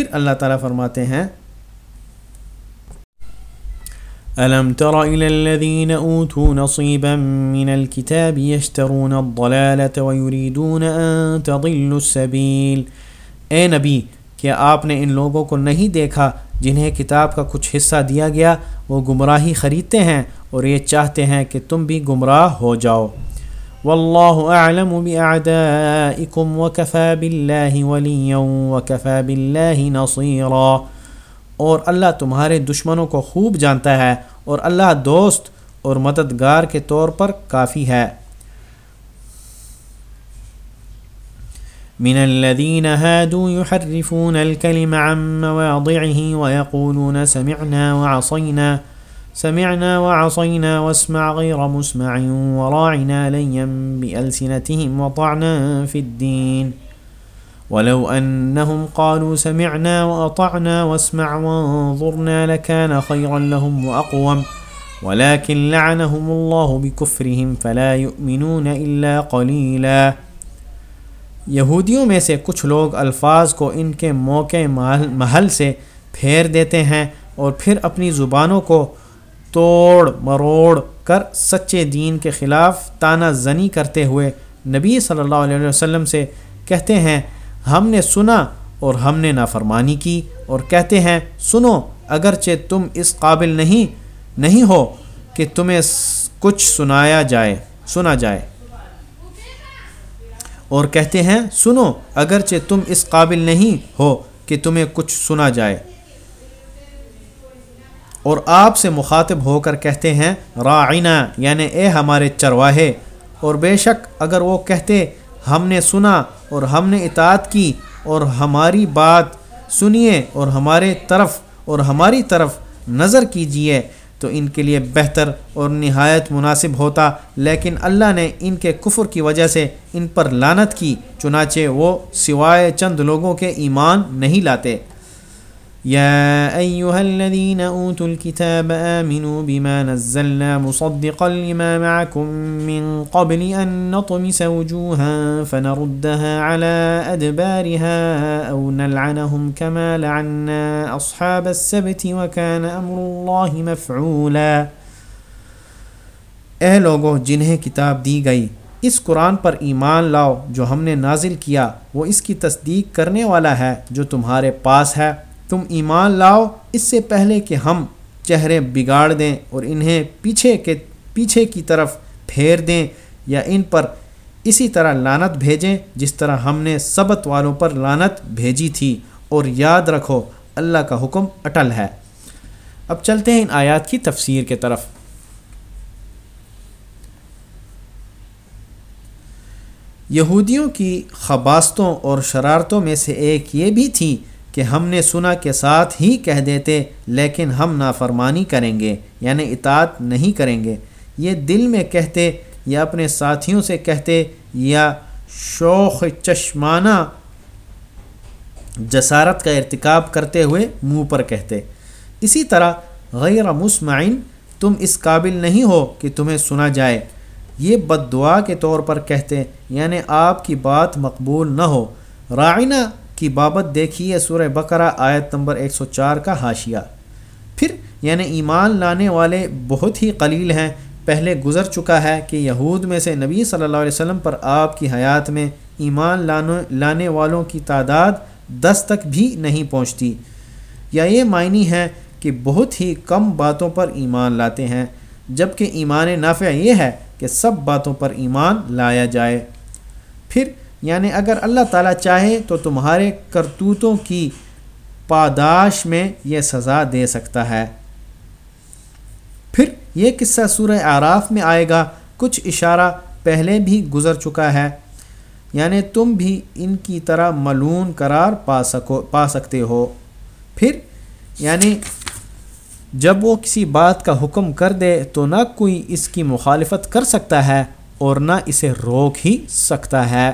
پھر اللہ تعالیٰ فرماتے ہیں، ألم تر إلى الذين أوتوا نصيبا من الكتاب يشترون الضلالة ويريدون أن تضلوا السبيل۔ اے نبی، کیا آپ نے ان لوگوں کو نہیں دیکھا جنہیں کتاب کا کچھ حصہ دیا گیا؟ وہ گمراہی خریدتے ہیں اور یہ چاہتے ہیں کہ تم بھی گمراہ ہو جاؤ۔ واللہ اعلم باعدائکم وکفا باللہ ولیا وکفا باللہ نصیرا۔ اور اللہ تمہارے دشمنوں کو خوب جانتا ہے اور اللہ دوست اور مددگار کے طور پر کافی ہے۔ من الذين هادوا يحرفون الكلم عن مواضعه ويقولون سمعنا وعصينا سمعنا وعصينا واسمع غير مسمع وراعنا ليا بألسنتهم وطعنا في الدين. ولو أنهم قالوا سمعنا وأطعنا واسمع وانظرنا لكان خيرا لهم وأقوم. ولكن لعنهم الله بكفرهم فلا يؤمنون إلا قليلا. یہودیوں میں سے کچھ لوگ الفاظ کو ان کے موقع محل سے پھیر دیتے ہیں اور پھر اپنی زبانوں کو توڑ مروڑ کر سچے دین کے خلاف تانہ زنی کرتے ہوئے نبی صلی اللہ علیہ وسلم سے کہتے ہیں، ہم نے سنا اور ہم نے نافرمانی کی اور کہتے ہیں، سنو، اگرچہ تم اس قابل نہیں نہیں ہو کہ تمہیں کچھ سنایا جائے، سنا جائے۔ اور کہتے ہیں، سنو، اگرچہ تم اس قابل نہیں ہو کہ تمہیں کچھ سنا جائے۔ اور آپ سے مخاطب ہو کر کہتے ہیں رائنا یعنی اے ہمارے چرواہے۔ اور بے شک اگر وہ کہتے، ہم نے سنا اور ہم نے اطاعت کی اور ہماری بات سنیے اور ہمارے طرف اور ہماری طرف نظر کیجیے تو ان کے لیے بہتر اور نہایت مناسب ہوتا۔ لیکن اللہ نے ان کے کفر کی وجہ سے ان پر لانت کی، چنانچہ وہ سوائے چند لوگوں کے ایمان نہیں لاتے۔ يا أيها الذين أوتوا الكتاب آمنوا بما نزلنا مصدقا لما معكم من قبل أن نطمس وجوها فنردها على أدبارها أو نلعنهم كما لعنا أصحاب السبت وكان أمر الله مفعولا۔ اے لوگوں جنہیں کتاب دی گئی، اس قرآن پر ایمان لاؤ، جو ہم نے نازل کیا، وہ اس کی تصدیق کرنے والا ہے، جو تمہارے پاس ہے۔ تم ایمان لاؤ، اس سے پہلے کہ ہم چہرے بگاڑ دیں اور انہیں پیچھے کے، پیچھے کی طرف پھیر دیں یا ان پر اسی طرح لانت بھیجیں جس طرح ہم نے سبت والوں پر لانت بھیجی تھی۔ اور یاد رکھو، اللہ کا حکم اٹل ہے۔ اب چلتے ہیں ان آیات کی تفسیر کے طرف۔ یہودیوں کی خباستوں اور شرارتوں میں سے ایک یہ بھی تھی کہ ہم نے سنا کے ساتھ ہی کہہ دیتے لیکن ہم نافرمانی کریں گے یعنی اطاعت نہیں کریں گے۔ یہ دل میں کہتے یا اپنے ساتھیوں سے کہتے یا شوق چشمانہ جسارت کا ارتکاب کرتے ہوئے منہ پر کہتے۔ اسی طرح غیر مسمعین، تم اس قابل نہیں ہو کہ تمہیں سنا جائے۔ یہ بد دعا کے طور پر کہتے یعنی آپ کی بات مقبول نہ ہو۔ رائنہ کی بابت دیکھیے سورہ بقرہ آیت نمبر 104 کا حاشیہ۔ پھر یعنی ایمان لانے والے بہت ہی قلیل ہیں۔ پہلے گزر چکا ہے کہ یہود میں سے نبی صلی اللہ علیہ وسلم پر آپ کی حیات میں ایمان لانے لانے والوں کی تعداد دس تک بھی نہیں پہنچتی۔ یا یہ معنی ہے کہ بہت ہی کم باتوں پر ایمان لاتے ہیں۔ جبکہ ایمان نافع یہ ہے کہ سب باتوں پر ایمان لایا جائے۔ پھر یعنی اگر اللہ تعالیٰ چاہے تو تمہارے کرتوتوں کی پاداش میں یہ سزا دے سکتا ہے۔ پھر یہ قصہ سورہ آراف میں آئے گا۔ کچھ اشارہ پہلے بھی گزر چکا ہے۔ یعنی تم بھی ان کی طرح ملون قرار پا سکو، پا سکتے ہو۔ پھر یعنی جب وہ کسی بات کا حکم کر دے تو نہ کوئی اس کی مخالفت کر سکتا ہے اور نہ اسے روک ہی سکتا ہے۔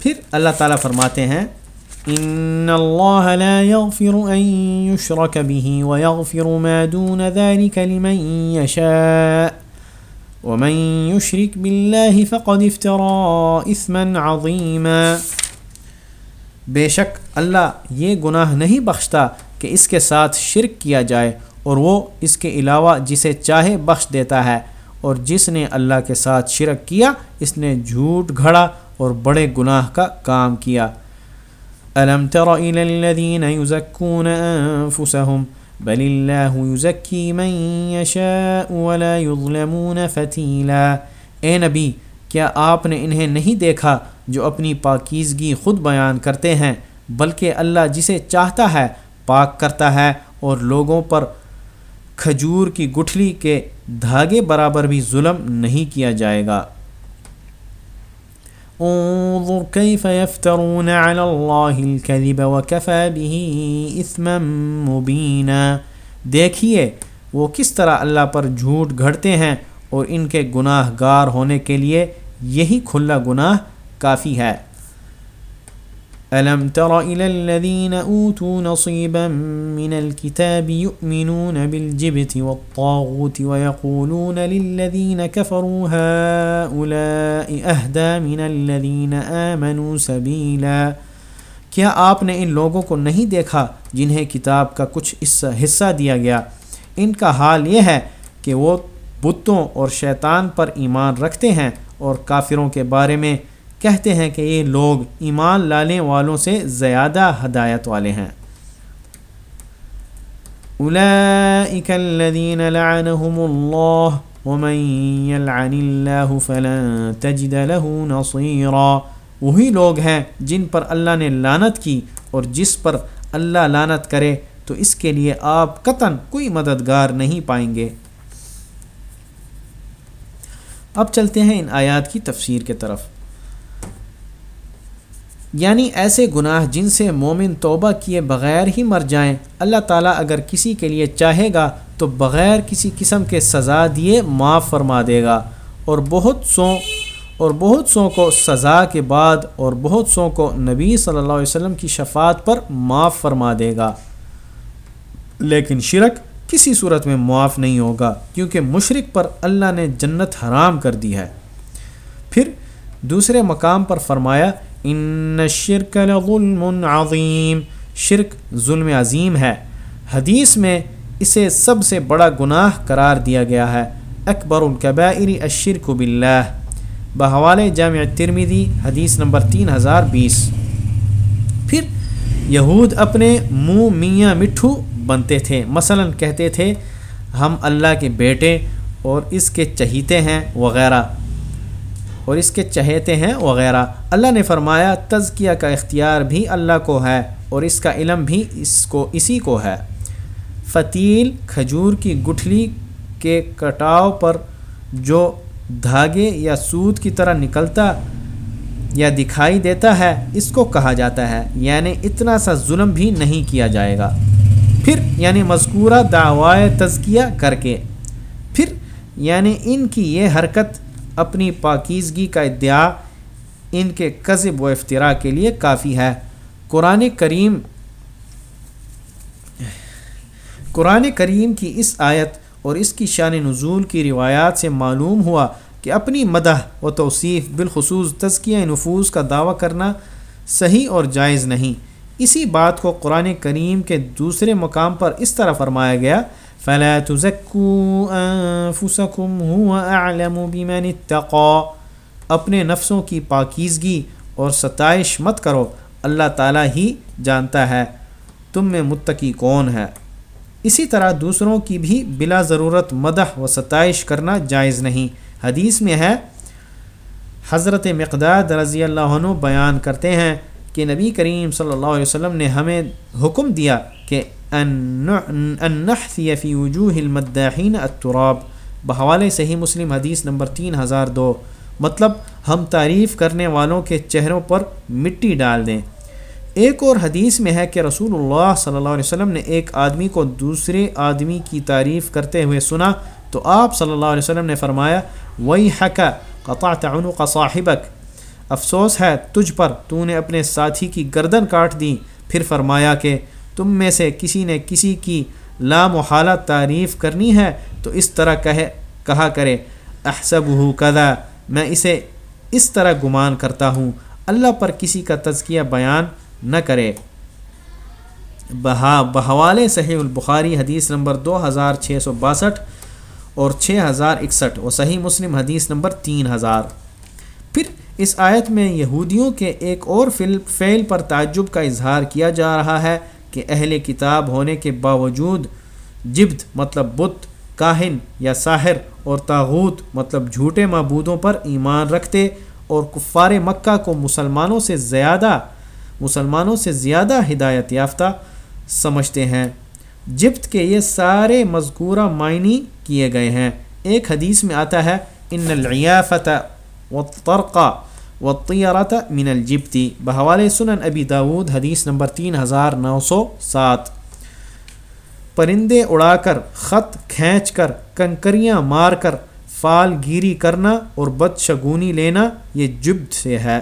پھر اللہ تعالیٰ فرماتے ہیں ان اللہ لا يغفر ان يشرك به ويغفر ما دون ذلك لمن يشاء ومن يشرك بالله فقد افترى اثما عظيما۔ بے شک اللہ یہ گناہ نہیں بخشتا کہ اس کے ساتھ شرک کیا جائے اور وہ اس کے علاوہ جسے چاہے بخش دیتا ہے اور جس نے اللہ کے ساتھ شرک کیا اس نے جھوٹ گھڑا اور بڑے گناہ کا کام کیا۔ الم تر الى الذين يزكون انفسهم بل الله يزكي من يشاء ولا يظلمون فتيلا۔ اے نبی، کیا آپ نے انہیں نہیں دیکھا جو اپنی پاکیزگی خود بیان کرتے ہیں، بلکہ اللہ جسے چاہتا ہے پاک کرتا ہے اور لوگوں پر کھجور کی گٹھلی کے دھاگے برابر بھی ظلم نہیں کیا جائے گا۔ انظر كيف يفترون على الله الكذب وكفى به اثما مبينا۔ دیکھیے، وہ کس طرح اللہ پر جھوٹ گھڑتے ہیں اور ان کے گناہ گار ہونے کے لیے یہی کھلا گناہ کافی ہے۔ ألم تر إلى الذين أوتوا نصيبا من الكتاب يؤمنون بالجبت والطاغوت ويقولون للذين كفروا هؤلاء أهدى من الذين آمنوا سبيلا۔ کیا آپ نے ان لوگوں کو نہیں دیکھا جنہیں کتاب کا کچھ حصہ دیا گیا؟ ان کا حال یہ ہے کہ وہ بتوں اور شیطان پر ایمان رکھتے ہیں اور کافروں کے بارے میں کہتے ہیں کہ یہ لوگ ایمان لانے والوں سے زیادہ ہدایت والے ہیں۔ اولئک الذین لعنهم اللہ ومن يلعن اللہ فلن تجد له نصیرا۔ وہی لوگ ہیں جن پر اللہ نے لانت کی اور جس پر اللہ لانت کرے تو اس کے لیے آپ قطن کوئی مددگار نہیں پائیں گے۔ اب چلتے ہیں ان آیات کی تفسیر کے طرف۔ یعنی ایسے گناہ جن سے مومن توبہ کیے بغیر ہی مر جائیں۔ اللہ تعالیٰ اگر کسی کے لیے چاہے گا تو بغیر کسی قسم کے سزا دیے معاف فرما دے گا۔ اور بہت سو، اور بہت سو کو سزا کے بعد اور بہت سو کو نبی صلی اللہ علیہ وسلم کی شفاعت پر معاف فرما دے گا۔ لیکن شرک کسی صورت میں معاف نہیں ہوگا، کیونکہ مشرق پر اللہ نے جنت حرام کر دی ہے۔ پھر دوسرے مقام پر فرمایا ان شرک لظلم عظیم شرک ظلم عظیم ہے۔ حدیث میں اسے سب سے بڑا گناہ قرار دیا گیا ہے۔ اکبر القبائر الشرک باللہ بحوالِ جامع ترمیدی حدیث نمبر تین ہزار بیس۔ پھر یہود اپنے منہ میاں مٹھو بنتے تھے۔ مثلا کہتے تھے، ہم اللہ کے بیٹے اور اس کے چہیتے ہیں وغیرہ۔ اور اس کے چہیتے ہیں وغیرہ۔ اللہ نے فرمایا، تزکیہ کا اختیار بھی اللہ کو ہے اور اس کا علم بھی اس کو، اسی کو ہے۔ فتیل کھجور کی گٹھلی کے کٹاؤ پر جو دھاگے یا سود کی طرح نکلتا یا دکھائی دیتا ہے، اس کو کہا جاتا ہے۔ یعنی اتنا سا ظلم بھی نہیں کیا جائے گا۔ پھر یعنی مذکورہ دعوائے تزکیہ کر کے۔ پھر یعنی ان کی یہ حرکت اپنی پاکیزگی کا ادعا ان کے قذب و افطرا کے لیے کافی ہے۔ قرآن کریم قرآن کریم کی اس آیت اور اس کی شان نزول کی روایات سے معلوم ہوا کہ اپنی مدح و توصیف بالخصوص تزکیہ نفوذ کا دعویٰ کرنا صحیح اور جائز نہیں۔ اسی بات کو قرآن کریم کے دوسرے مقام پر اس طرح فرمایا گیا فلا تزكوا انفسكم هو اعلم بمن اتقى. اپنے نفسوں کی پاکیزگی اور ستائش مت کرو، اللہ تعالیٰ ہی جانتا ہے تم میں متقی کون ہے۔ اسی طرح دوسروں کی بھی بلا ضرورت مدح و ستائش کرنا جائز نہیں۔ حدیث میں ہے، حضرت مقداد رضی اللہ عنہ بیان کرتے ہیں کہ نبی کریم صلی اللہ علیہ وسلم نے ہمیں حکم دیا کہ النحثی فی وجوہ المداحین التراب۔ بحوالے صحیح مسلم حدیث نمبر تین ہزار دو۔ مطلب ہم تعریف کرنے والوں کے چہروں پر مٹی ڈال دیں۔ ایک اور حدیث میں ہے کہ رسول اللہ صلی اللہ علیہ وسلم نے ایک آدمی کو دوسرے آدمی کی تعریف کرتے ہوئے سنا۔ تو آپ صلی اللہ علیہ وسلم نے فرمایا وہی حق قطعت عنق صاحبک۔ افسوس ہے، تجھ پر تو نے اپنے ساتھی کی گردن کاٹ دی۔ پھر فرمایا کہ تم میں سے کسی نے کسی کی لامحالہ تعریف کرنی ہے تو اس طرح کہے، کہا کرے احسب ہو کدا میں اسے اس طرح گمان کرتا ہوں، اللہ پر کسی کا تزکیہ بیان نہ کرے۔ بہا بحوال صحیح البخاری حدیث نمبر دو ہزار چھ سو باسٹھ اور چھ ہزار اکسٹھ و صحیح مسلم حدیث نمبر تین ہزار۔ پھر اس آیت میں یہودیوں کے ایک اور فعل پر تعجب کا اظہار کیا جا رہا ہے۔ کہ اہل کتاب ہونے کے باوجود جبت مطلب بت، کاہن یا ساحر اور تاغوت مطلب جھوٹے معبودوں پر ایمان رکھتے اور کفار مکہ کو مسلمانوں سے زیادہ، مسلمانوں سے زیادہ ہدایت یافتہ سمجھتے ہیں۔ جبت کے یہ سارے مذکورہ معنی کیے گئے ہیں۔ ایک حدیث میں آتا ہے، ان العیافت و ترقہ و من الجبتی بحوال سنن ابی داود، حدیث نمبر تین ہزار نو سو سات۔ پرندے اڑا کر، خط کھینچ کر، کنکریاں مار کر، فال گیری کرنا اور بد شگونی لینا، یہ جبت سے ہے۔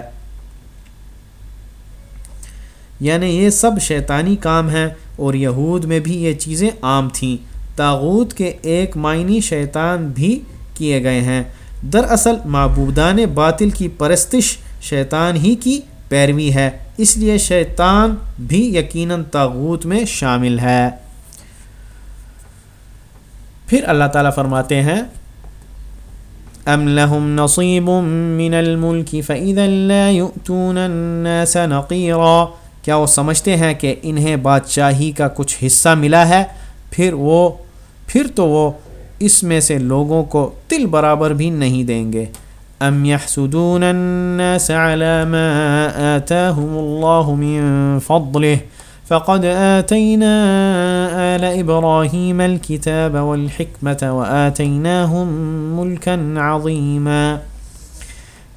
یعنی یہ سب شیطانی کام ہیں اور یہود میں بھی یہ چیزیں عام تھیں۔ تاغوت کے ایک معنی شیطان بھی کیے گئے ہیں۔ دراصل معبودان باطل کی پرستش شیطان ہی کی پیروی ہے۔ اس لیے شیطان بھی یقیناً تاغوت میں شامل ہے۔ پھر اللہ تعالیٰ فرماتے ہیں ام لهم نصیب من الملک فإذا لا يؤتون الناس نقیرا کیا وہ سمجھتے ہیں کہ انہیں بادشاہی کا کچھ حصہ ملا ہے؟ پھر وہ، پھر تو وہ اس میں سے لوگوں کو تل برابر بھی نہیں دیں گے۔ ام يحسدون الناس على ما آتاهم الله من فضله فقد آتينا آل إبراهيم الكتاب والحكمة وآتيناهم ملكا عظيما۔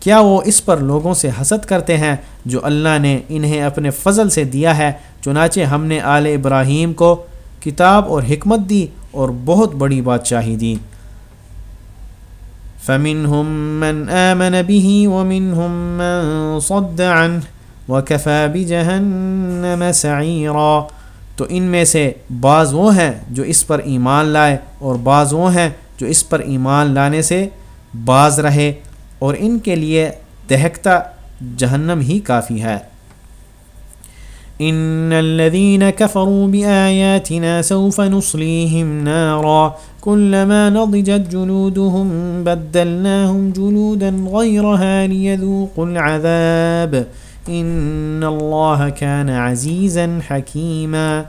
کیا وہ اس پر لوگوں سے حسد کرتے ہیں جو اللہ نے انہیں اپنے فضل سے دیا ہے؟ چنانچہ ہم نے آل ابراہیم کو کتاب اور حکمت دی اور بہت بڑی بادشاہی دی۔ فمنهم من آمن به ومنهم من صد عنه وكفى بجهنم سعيرا۔ تو ان میں سے بعض وہ ہیں جو اس پر ایمان لائے اور بعض وہ ہیں جو اس پر ایمان لانے سے باز رہے اور ان کے لیے دہکتا جہنم ہی کافی ہے۔ ان الذين كفروا باياتنا سوف نصليهم نارا كلما نضجت جلودهم بدلناهم جلودا غيرها ليذوقوا العذاب ان الله كان عزيزا حكيما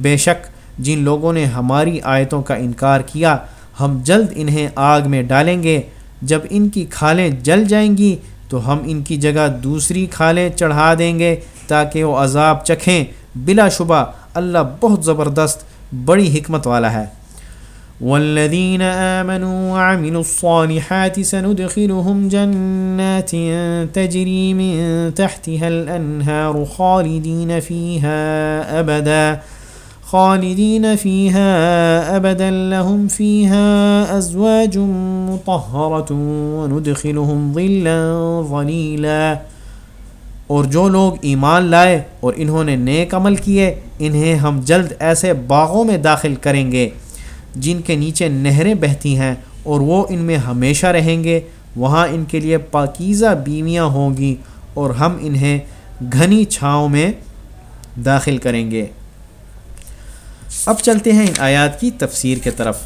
بے شک جن لوگوں نے ہماری آیتوں کا انکار کیا، ہم جلد انہیں آگ میں ڈالیں گے، جب ان کی کھالیں جل جائیں گی تو ہم ان کی جگہ دوسری کھالیں چڑھا دیں گے تاکہ وہ عذاب چکھیں۔ بلا شبہ اللہ بہت زبردست، بڑی حکمت والا ہے۔ والذین آمنوا وعملوا الصالحات سندخلهم جنات تجری من تحتها الانہار خالدین فیها ابدا خالدين فيها أبدا لهم فيها أزواج مطهرة وندخلهم ظلا ظليلا اور جو لوگ ایمان لائے اور انہوں نے نیک عمل کیے، انہیں ہم جلد ایسے باغوں میں داخل کریں گے جن کے نیچے نہریں بہتی ہیں اور وہ ان میں ہمیشہ رہیں گے۔ وہاں ان کے لیے پاکیزہ بیویاں ہوں گی اور ہم انہیں گھنی چھاؤں میں داخل کریں گے۔ اب چلتے ہیں ان آیات کی تفسیر کے طرف۔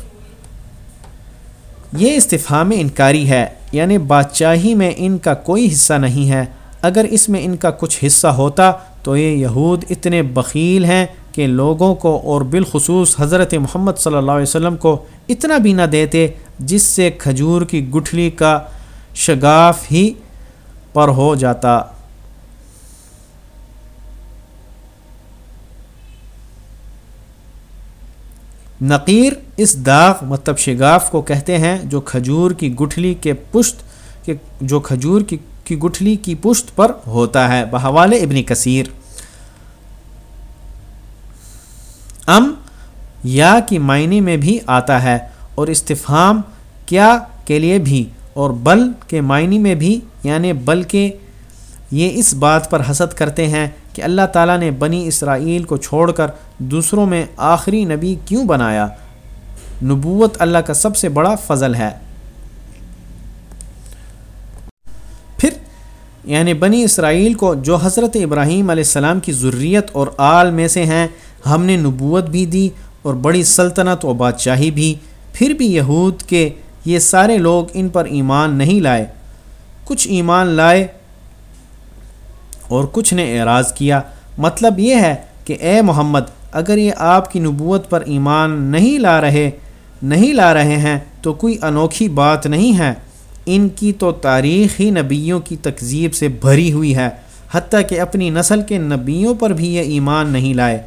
یہ استفہام انکاری ہے یعنی بادشاہی میں ان کا کوئی حصہ نہیں ہے۔ اگر اس میں ان کا کچھ حصہ ہوتا تو یہ یہود اتنے بخیل ہیں کہ لوگوں کو اور بالخصوص حضرت محمد صلی اللہ علیہ وسلم کو اتنا بھی نہ دیتے، جس سے کھجور کی گٹھلی کا شگاف ہی پر ہو جاتا۔ نقیر اس داغ مطلب شگاف کو کہتے ہیں جو کھجور کی گٹھلی کے پشت کے جو کھجور کی کی گٹھلی کی پشت پر ہوتا ہے۔ بحوال ابن کثیر۔ ام یا کی معنی میں بھی آتا ہے اور استفہام کیا کے لیے بھی اور بل کے معنی میں بھی یعنی بل کے یہ اس بات پر حسد کرتے ہیں کہ اللہ تعالیٰ نے بنی اسرائیل کو چھوڑ کر دوسروں میں آخری نبی کیوں بنایا؟ نبوت اللہ کا سب سے بڑا فضل ہے۔ پھر یعنی بنی اسرائیل کو جو حضرت ابراہیم علیہ السلام کی ضروریت اور آل میں سے ہیں، ہم نے نبوت بھی دی اور بڑی سلطنت و بادشاہی بھی۔ پھر بھی یہود کے یہ سارے لوگ ان پر ایمان نہیں لائے۔ کچھ ایمان لائے اور کچھ نے اعراض کیا۔ مطلب یہ ہے کہ اے محمد، اگر یہ آپ کی نبوت پر ایمان نہیں لا رہے، نہیں لا رہے ہیں، تو کوئی انوکھی بات نہیں ہے۔ ان کی تو تاریخ ہی نبیوں کی تکذیب سے بھری ہوئی ہے، حتیٰ کہ اپنی نسل کے نبیوں پر بھی یہ ایمان نہیں لائے۔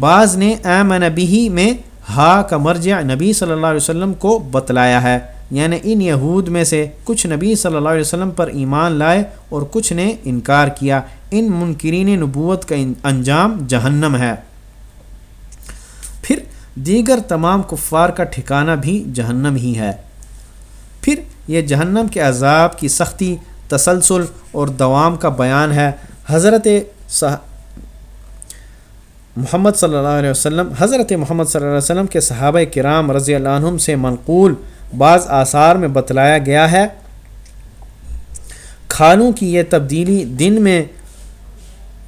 بعض نے ایم نبی میں ہا کا مرجع نبی صلی اللہ علیہ وسلم کو بتلایا ہے۔ یعنی ان یہود میں سے کچھ نبی صلی اللہ علیہ وسلم پر ایمان لائے اور کچھ نے انکار کیا۔ ان منکرین نبوت کا انجام جہنم ہے۔ پھر دیگر تمام کفار کا ٹھکانہ بھی جہنم ہی ہے۔ پھر یہ جہنم کے عذاب کی سختی، تسلسل اور دوام کا بیان ہے۔ حضرت محمد صلی اللہ علیہ وسلم حضرت محمد صلی اللہ علیہ وسلم کے صحابہ کرام رضی اللہ عنہم سے منقول بعض آثار میں بتلایا گیا ہے۔ کھانوں کی یہ تبدیلی دن میں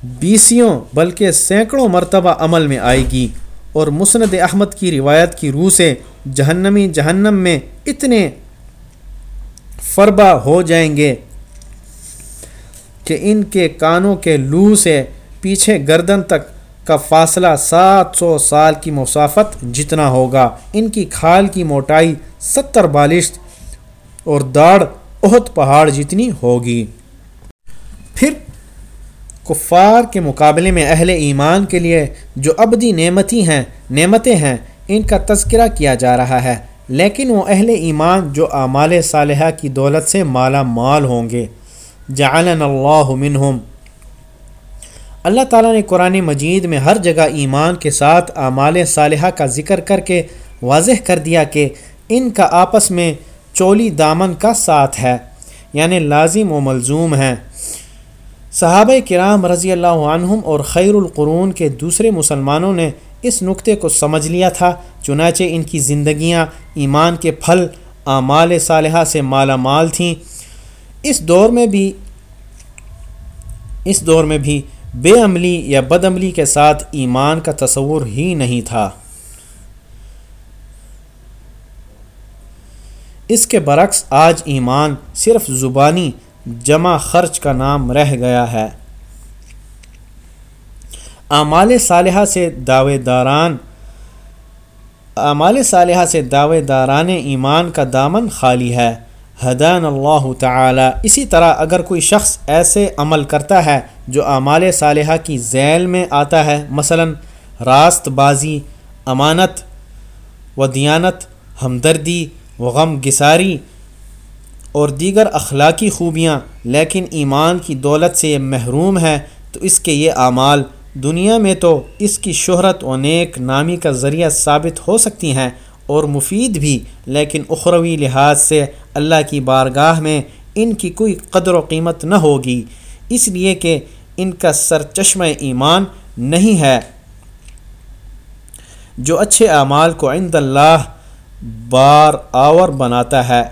بیسیوں بلکہ سینکڑوں مرتبہ عمل میں آئے گی اور مسند احمد کی روایت کی روح سے جہنمی جہنم میں اتنے فربا ہو جائیں گے کہ ان کے کانوں کے لو سے پیچھے گردن تک کا فاصلہ سات سو سال کی مسافت جتنا ہوگا۔ ان کی کھال کی موٹائی ستر بالشت اور داڑھ اہت پہاڑ جتنی ہوگی۔ پھر کفار کے مقابلے میں اہل ایمان کے لیے جو ابدی نعمتی ہیں، نعمتیں ہیں، ان کا تذکرہ کیا جا رہا ہے۔ لیکن وہ اہل ایمان جو اعمال صالحہ کی دولت سے مالا مال ہوں گے۔ جعلن اللہ منہم۔ اللہ تعالیٰ نے قرآن مجید میں ہر جگہ ایمان کے ساتھ اعمال صالحہ کا ذکر کر کے واضح کر دیا کہ ان کا آپس میں چولی دامن کا ساتھ ہے یعنی لازم و ملزوم ہیں صحابہ کرام رضی اللہ عنہم اور خیر القرون کے دوسرے مسلمانوں نے اس نقطے کو سمجھ لیا تھا، چنانچہ ان کی زندگیاں ایمان کے پھل اعمال صالحہ سے مالا مال تھیں۔ اس دور میں بھی، اس دور میں بھی بے عملی یا بد عملی کے ساتھ ایمان کا تصور ہی نہیں تھا۔ اس کے برعکس آج ایمان صرف زبانی جمع خرچ کا نام رہ گیا ہے۔ اعمال صالحہ سے دعوے داران اعمال صالحہ سے دعوے داران ایمان کا دامن خالی ہے۔ حدان اللہ تعالی۔ اسی طرح اگر کوئی شخص ایسے عمل کرتا ہے جو اعمال صالحہ کی ذیل میں آتا ہے، مثلا راست بازی، امانت و دیانت، ہمدردی و غم گساری اور دیگر اخلاقی خوبیاں، لیکن ایمان کی دولت سے یہ محروم ہے، تو اس کے یہ اعمال دنیا میں تو اس کی شہرت و نیک نامی کا ذریعہ ثابت ہو سکتی ہیں۔ اور مفید بھی، لیکن اخروی لحاظ سے اللہ کی بارگاہ میں ان کی کوئی قدر و قیمت نہ ہوگی۔ اس لیے کہ ان کا سر چشمہ ایمان نہیں ہے۔ جو اچھے اعمال کو عند اللہ بار آور بناتا ہے،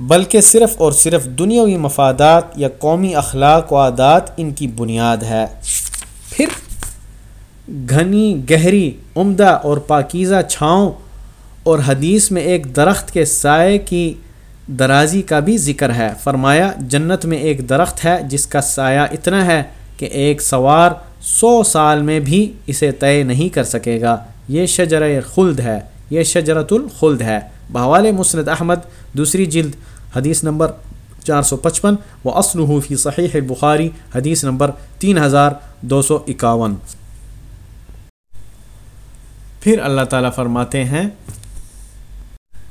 بلکہ صرف اور صرف دنیاوی مفادات یا قومی اخلاق و عادات ان کی بنیاد ہے۔ پھر گھنی، گہری، عمدہ اور پاکیزہ چھاؤں اور حدیث میں ایک درخت کے سائے کی درازی کا بھی ذکر ہے۔ فرمایا، جنت میں ایک درخت ہے جس کا سایہ اتنا ہے کہ ایک سوار سو سال میں بھی اسے طے نہیں کر سکے گا۔ یہ شجر خلد ہے، یہ شجرت الخلد ہے۔ بحوال مسند احمد، دوسری جلد، حدیث نمبر چار سو پچپن و اسلحو فی صحیح بخاری حدیث نمبر تین ہزار دو سو اکاون۔ پھر اللہ تعالیٰ فرماتے ہیں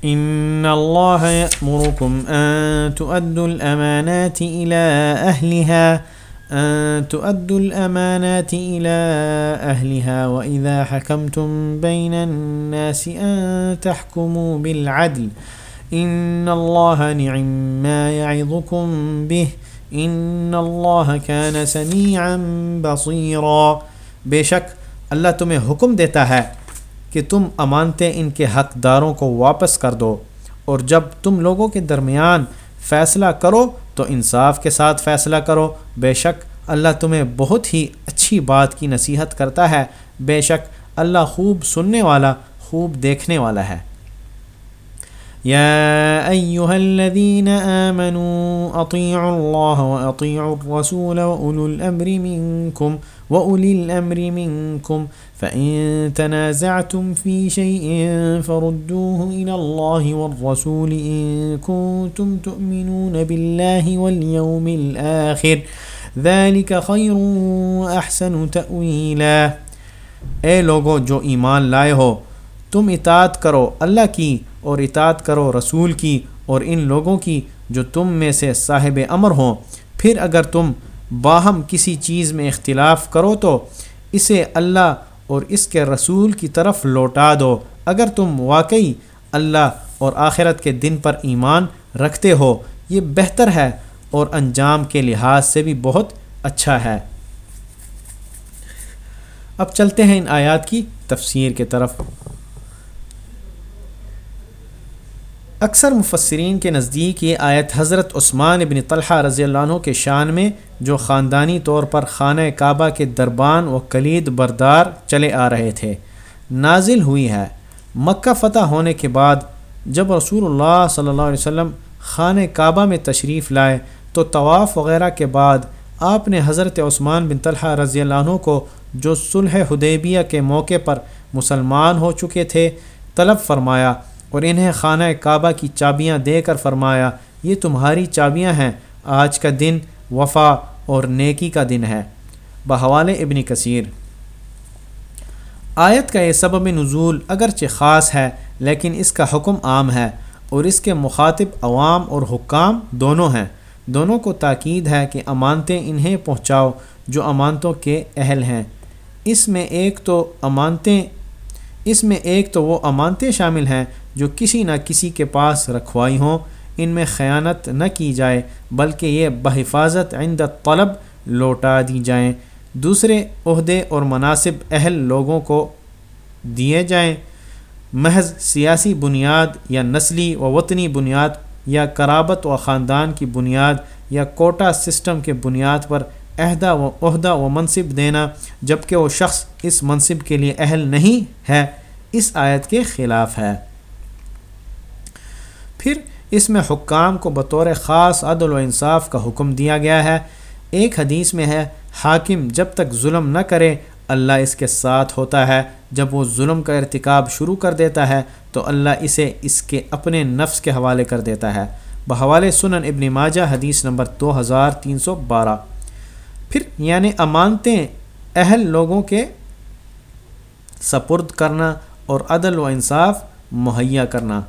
ان اللہ یأمرکم ان تؤدوا الامانات الى اہلها ان تؤدوا الامانات الى اہلها واذا حکمتم بین الناس ان تحکموا بالعدل ان اللہ نعم ما یعظکم به ان اللہ كان سمیعا بصیرا بے شک اللہ تمہیں حکم دیتا ہے کہ تم امانتے ان کے حقداروں کو واپس کر دو اور جب تم لوگوں کے درمیان فیصلہ کرو تو انصاف کے ساتھ فیصلہ کرو۔ بے شک اللہ تمہیں بہت ہی اچھی بات کی نصیحت کرتا ہے۔ بے شک اللہ خوب سننے والا، خوب دیکھنے والا ہے۔ يا أيها الذين آمنوا أطيعوا الله وأطيعوا الرسول وأولو الأمر منكم وأولي الأمر منكم فإن تنازعتم في شيء فردوه إلى الله والرسول إن كنتم تؤمنون بالله واليوم الآخر ذلك خير وأحسن تأويلا۔ اے لوگو، جو ایمان لائے ہو تم اطاعت کرو اللہ کی اور اطاعت کرو رسول کی اور ان لوگوں کی جو تم میں سے صاحب امر ہوں۔ پھر اگر تم باہم کسی چیز میں اختلاف کرو تو اسے اللہ اور اس کے رسول کی طرف لوٹا دو۔ اگر تم واقعی اللہ اور آخرت کے دن پر ایمان رکھتے ہو، یہ بہتر ہے اور انجام کے لحاظ سے بھی بہت اچھا ہے۔ اب چلتے ہیں ان آیات کی تفسیر کے طرف۔ اکثر مفسرین کے نزدیک یہ آیت حضرت عثمان ابن طلحہ رضی اللہ عنہ کے شان میں جو خاندانی طور پر خانہ کعبہ کے دربان و کلید بردار چلے آ رہے تھے۔ نازل ہوئی ہے۔ مکہ فتح ہونے کے بعد جب رسول اللہ صلی اللہ علیہ وسلم خانہ کعبہ میں تشریف لائے تو طواف وغیرہ کے بعد آپ نے حضرت عثمان بن طلحہ رضی اللہ عنہ کو جو صلح حدیبیہ کے موقع پر مسلمان ہو چکے تھے، طلب فرمایا اور انہیں خانہ کعبہ کی چابیاں دے کر فرمایا، یہ تمہاری چابیاں ہیں، آج کا دن وفا اور نیکی کا دن ہے۔ بحوال ابن کثیر۔ آیت کا یہ سبب نزول اگرچہ خاص ہے، لیکن اس کا حکم عام ہے اور اس کے مخاطب عوام اور حکام دونوں ہیں۔ دونوں کو تاکید ہے کہ امانتیں انہیں پہنچاؤ جو امانتوں کے اہل ہیں۔ اس میں ایک تو امانتیں، اس میں ایک تو وہ امانتیں شامل ہیں جو کسی نہ کسی کے پاس رکھوائی ہوں، ان میں خیانت نہ کی جائے، بلکہ یہ بحفاظت عند طلب لوٹا دی جائیں۔ دوسرے عہدے اور مناسب اہل لوگوں کو دیے جائیں۔ محض سیاسی بنیاد یا نسلی و وطنی بنیاد یا کرابت و خاندان کی بنیاد یا کوٹا سسٹم کے بنیاد پر عہدہ و عہدہ و منصب دینا جبکہ وہ شخص اس منصب کے لیے اہل نہیں ہے، اس آیت کے خلاف ہے۔ پھر اس میں حکام کو بطور خاص عدل و انصاف کا حکم دیا گیا ہے۔ ایک حدیث میں ہے، حاکم جب تک ظلم نہ کرے، اللہ اس کے ساتھ ہوتا ہے۔ جب وہ ظلم کا ارتکاب شروع کر دیتا ہے، تو اللہ اسے اس کے اپنے نفس کے حوالے کر دیتا ہے۔ بحوالے سنن ابن ماجہ، حدیث نمبر دو ہزار تین سو بارہ۔ پھر یعنی امانتیں اہل لوگوں کے سپرد کرنا اور عدل و انصاف مہیا کرنا۔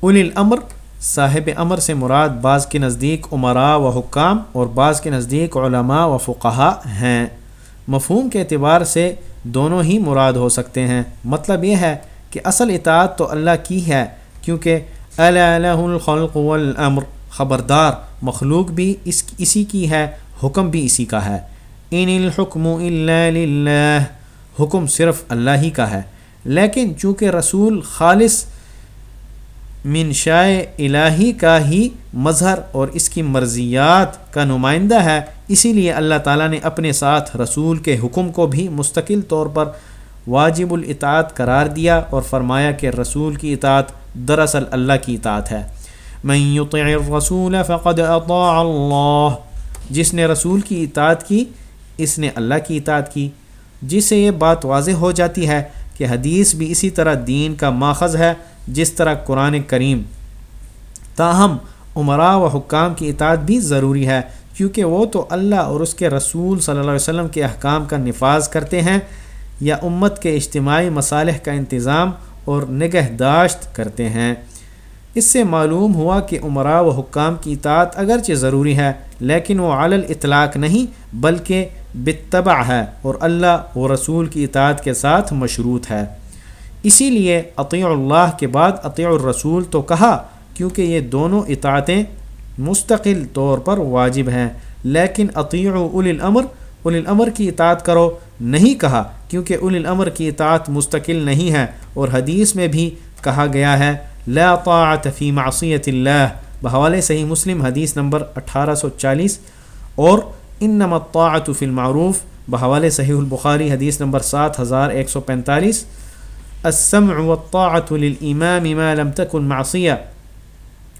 اول الامر، صاحب امر سے مراد بعض کے نزدیک عمراء و حکام اور بعض کے نزدیک علماء و فقہا ہیں۔ مفہوم کے اعتبار سے دونوں ہی مراد ہو سکتے ہیں۔ مطلب یہ ہے کہ اصل اطاعت تو اللہ کی ہے، کیونکہ الخلق والامر خبردار کا ہی الہی کا ہی مظہر اور اس کی مرضیات کا نمائندہ ہے۔ اسی لیے اللہ تعالیٰ نے اپنے ساتھ رسول کے حکم کو بھی مستقل طور پر واجب الاطاعت قرار دیا اور فرمایا کہ رسول کی اطاعت دراصل اللہ کی اطاعت ہے۔ من يطع الرسول فقد اطاع اللہ۔ جس نے رسول کی اطاعت کی، اس نے اللہ کی اطاعت کی۔ جس سے یہ بات واضح ہو جاتی ہے کہ حدیث بھی اسی طرح دین کا ماخذ ہے۔ جس طرح قرآن کریم تاہم عمراء و حکام کی اطاعت بھی ضروری ہے، کیونکہ وہ تو اللہ اور اس کے رسول صلی اللہ علیہ وسلم کے احکام کا نفاذ کرتے ہیں یا امت کے اجتماعی مصالح کا انتظام اور نگہداشت کرتے ہیں۔ اس سے معلوم ہوا کہ عمراء و حکام کی اطاعت اگرچہ ضروری ہے، لیکن وہ عالل اطلاق نہیں، بلکہ بتبع ہے اور اللہ و رسول کی اطاعت کے ساتھ مشروط ہے۔ اسی لیے عطیع اللہ کے بعد عطیع الرسول تو کہا، کیونکہ یہ دونوں اطاعتیں مستقل طور پر واجب ہیں۔ لیکن عطیع الامر اول الامر کی اطاعت کرو، نہیں کہا، کیونکہ اول الامر کی اطاعت مستقل نہیں ہے۔ اور حدیث میں بھی کہا گیا ہے، لا طاعت فی معصیت اللہ۔ بحوالِ صحیح مسلم، حدیث نمبر اٹھارہ سو چالیس۔ اور ان الطاعت فی المعروف۔ بحوالِ صحیح البخاری، حدیث نمبر سات ہزار ایک سو پینتالیس۔ السمع والطاعت للامام ما لم تکن معصیہ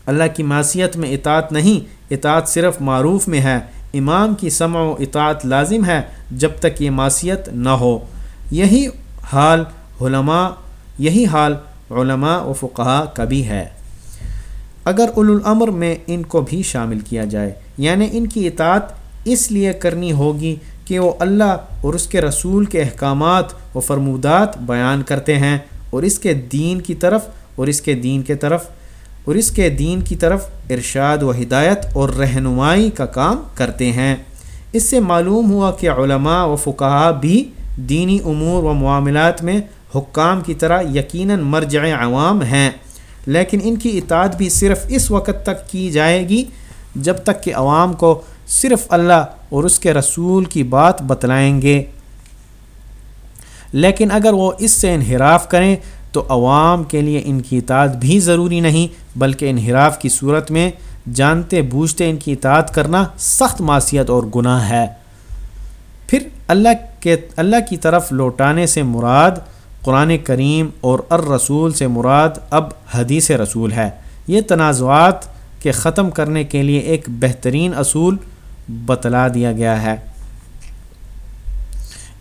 اللہ کی معصیت میں اطاعت نہیں، اطاعت صرف معروف میں ہے۔ امام کی سمع و اطاعت لازم ہے جب تک یہ معصیت نہ ہو۔ یہی حال علماء، یہی حال علماء و فقہ کا بھی ہے۔ اگر الامر میں ان کو بھی شامل کیا جائے یعنی ان کی اطاعت اس لیے کرنی ہوگی کہ وہ اللہ اور اس کے رسول کے احکامات و فرمودات بیان کرتے ہیں اور اس کے دین کی طرف اور اس کے دین کے طرف اور اس کے دین کی طرف ارشاد و ہدایت اور رہنمائی کا کام کرتے ہیں۔ اس سے معلوم ہوا کہ علماء و فقہ بھی دینی امور و معاملات میں حکام کی طرح یقیناً مرجع عوام ہیں، لیکن ان کی اطاعت بھی صرف اس وقت تک کی جائے گی جب تک کہ عوام کو صرف اللہ اور اس کے رسول کی بات بتلائیں گے۔ لیکن اگر وہ اس سے انحراف کریں تو عوام کے لیے ان کی اطاعت بھی ضروری نہیں، بلکہ انحراف کی صورت میں جانتے بوجھتے ان کی اطاعت کرنا سخت معصیت اور گناہ ہے۔ پھر اللہ کے، اللہ کی طرف لوٹانے سے مراد قرآن کریم اور الرسول سے مراد اب حدیث رسول ہے۔ یہ تنازعات کے ختم کرنے کے لیے ایک بہترین اصول بتلا دیا گیا ہے۔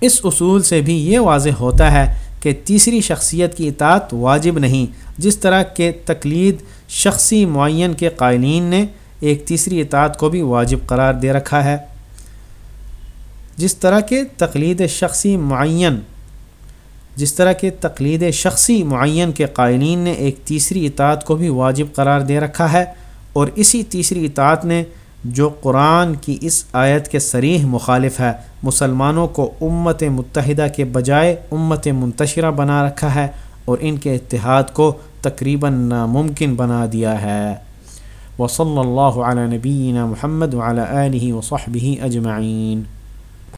اس اصول سے بھی یہ واضح ہوتا ہے کہ تیسری شخصیت کی اطاعت واجب نہیں، جس طرح کہ تقلید شخصی معین کے قائلین نے ایک تیسری اطاعت کو بھی واجب قرار دے رکھا ہے۔ جس طرح کہ تقلید شخصی معین، جس طرح کہ تقلید شخصی معین کے قائلین نے ایک تیسری اطاعت کو بھی واجب قرار دے رکھا ہے اور اسی تیسری اطاعت نے جو قرآن کی اس آیت کے سریح مخالف ہے، مسلمانوں کو امت متحدہ کے بجائے امت منتشرہ بنا رکھا ہے اور ان کے اتحاد کو تقریباً ناممکن بنا دیا ہے۔ وصلی اللہ علیہ نبینا محمد علیہ وصحبہ اجمعین۔